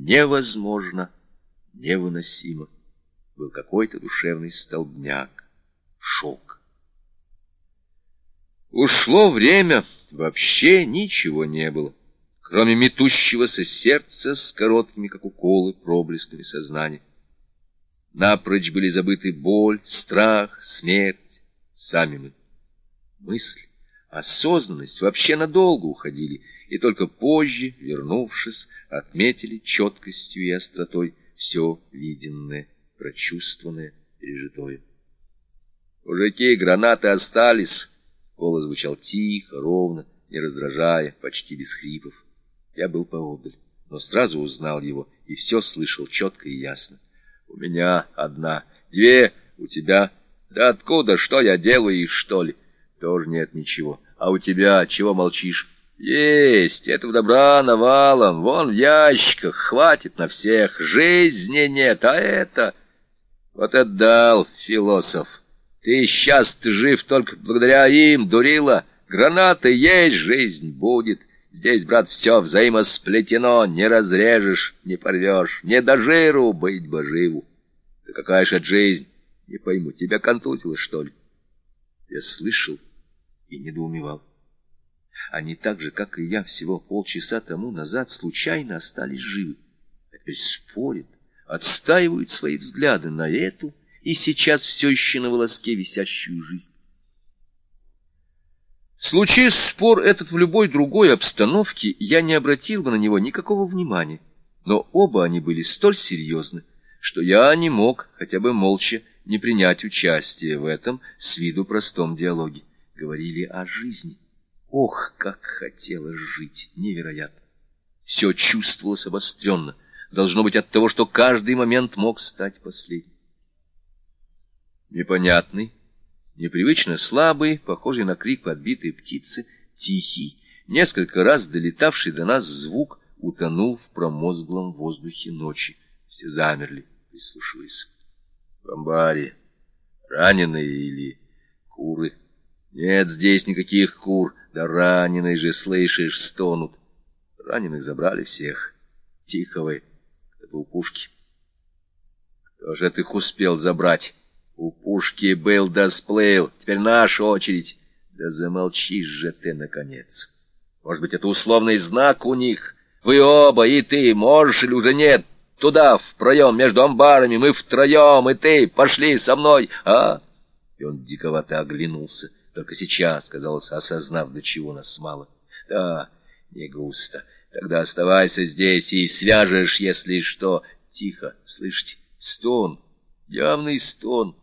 невозможно, невыносимо. Был какой-то душевный столбняк, шок. Ушло время, вообще ничего не было, кроме метущегося сердца с короткими, как уколы, проблесками сознания. Напрочь были забыты боль, страх, смерть, сами мы. Мысли, осознанность вообще надолго уходили, и только позже, вернувшись, отметили четкостью и остротой все виденное, прочувствованное, пережитое. «Мужики, гранаты остались!» Голос звучал тихо, ровно, не раздражая, почти без хрипов. Я был поодаль, но сразу узнал его и все слышал четко и ясно. «У меня одна, две, у тебя. Да откуда, что я делаю, что ли?» «Тоже нет ничего. А у тебя чего молчишь?» Есть, этого добра навалом, вон в ящиках, хватит на всех, жизни нет, а это... Вот отдал, философ. Ты сейчас -то жив только благодаря им, дурила. Гранаты есть, жизнь будет. Здесь, брат, все взаимосплетено, не разрежешь, не порвешь, не до жиру быть бы живу. Да какая же жизнь? Не пойму, тебя контузило, что ли? Я слышал и недоумевал. Они так же, как и я, всего полчаса тому назад случайно остались живы. А теперь спорят, отстаивают свои взгляды на эту и сейчас все еще на волоске висящую жизнь. Случись спор этот в любой другой обстановке, я не обратил бы на него никакого внимания. Но оба они были столь серьезны, что я не мог, хотя бы молча, не принять участие в этом с виду простом диалоге. Говорили о жизни. Ох, как хотелось жить! Невероятно! Все чувствовалось обостренно. Должно быть от того, что каждый момент мог стать последним. Непонятный, непривычно слабый, похожий на крик подбитой птицы, тихий, несколько раз долетавший до нас звук утонул в промозглом воздухе ночи. Все замерли, прислушиваясь. В амбаре раненые или куры. Нет здесь никаких кур. Да раненые же, слышишь, стонут. Раненых забрали всех. Тихо вы, это у пушки. Кто же их успел забрать? У пушки был да сплыл. Теперь наша очередь. Да замолчишь же ты, наконец. Может быть, это условный знак у них? Вы оба, и ты, можешь или уже нет? Туда, в проем между амбарами, мы втроем, и ты, пошли со мной, а? И он диковато оглянулся. Только сейчас, казалось, осознав, до чего нас мало. Да, не густо. Тогда оставайся здесь и свяжешь, если что. Тихо, слышите? Стон, явный стон.